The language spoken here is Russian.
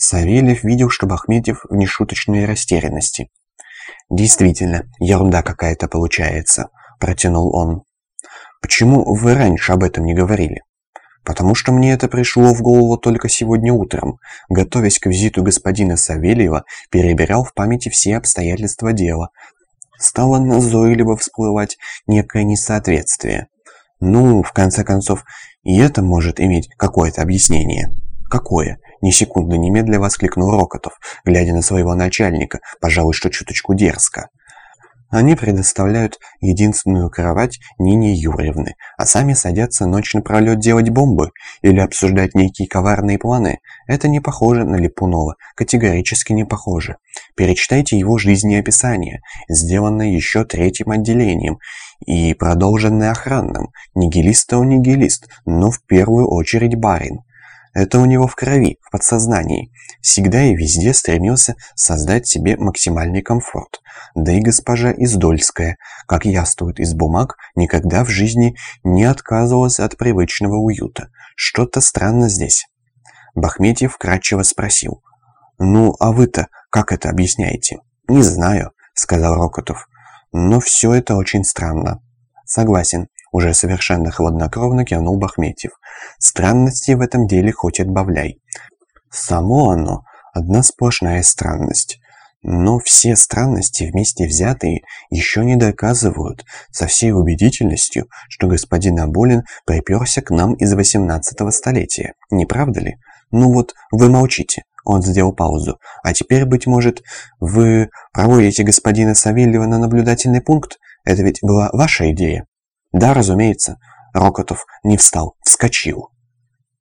Савельев видел, что Бахметьев в нешуточной растерянности. «Действительно, ерунда какая-то получается», — протянул он. «Почему вы раньше об этом не говорили?» «Потому что мне это пришло в голову только сегодня утром. Готовясь к визиту господина Савельева, перебирал в памяти все обстоятельства дела. Стало назойливо всплывать некое несоответствие. Ну, в конце концов, и это может иметь какое-то объяснение». «Какое?» – ни секунды немедля воскликнул Рокотов, глядя на своего начальника, пожалуй, что чуточку дерзко. Они предоставляют единственную кровать Нине Юрьевны, а сами садятся ночь напролет делать бомбы или обсуждать некие коварные планы. Это не похоже на Липунова, категорически не похоже. Перечитайте его жизнеописание, сделанное еще третьим отделением и продолженное охранным. Нигилиста он нигилист, но в первую очередь барин. Это у него в крови, в подсознании. Всегда и везде стремился создать себе максимальный комфорт. Да и госпожа Издольская, как яствует из бумаг, никогда в жизни не отказывалась от привычного уюта. Что-то странно здесь. Бахметьев кратчево спросил. «Ну, а вы-то как это объясняете?» «Не знаю», — сказал Рокотов. «Но все это очень странно». «Согласен. Уже совершенно хладнокровно кивнул Бахметьев. Странности в этом деле хоть отбавляй. Само оно – одна сплошная странность. Но все странности вместе взятые еще не доказывают со всей убедительностью, что господин Аболин приперся к нам из 18 столетия. Не правда ли? Ну вот, вы молчите. Он сделал паузу. А теперь, быть может, вы проводите господина Савельева на наблюдательный пункт? Это ведь была ваша идея? «Да, разумеется». Рокотов не встал, вскочил.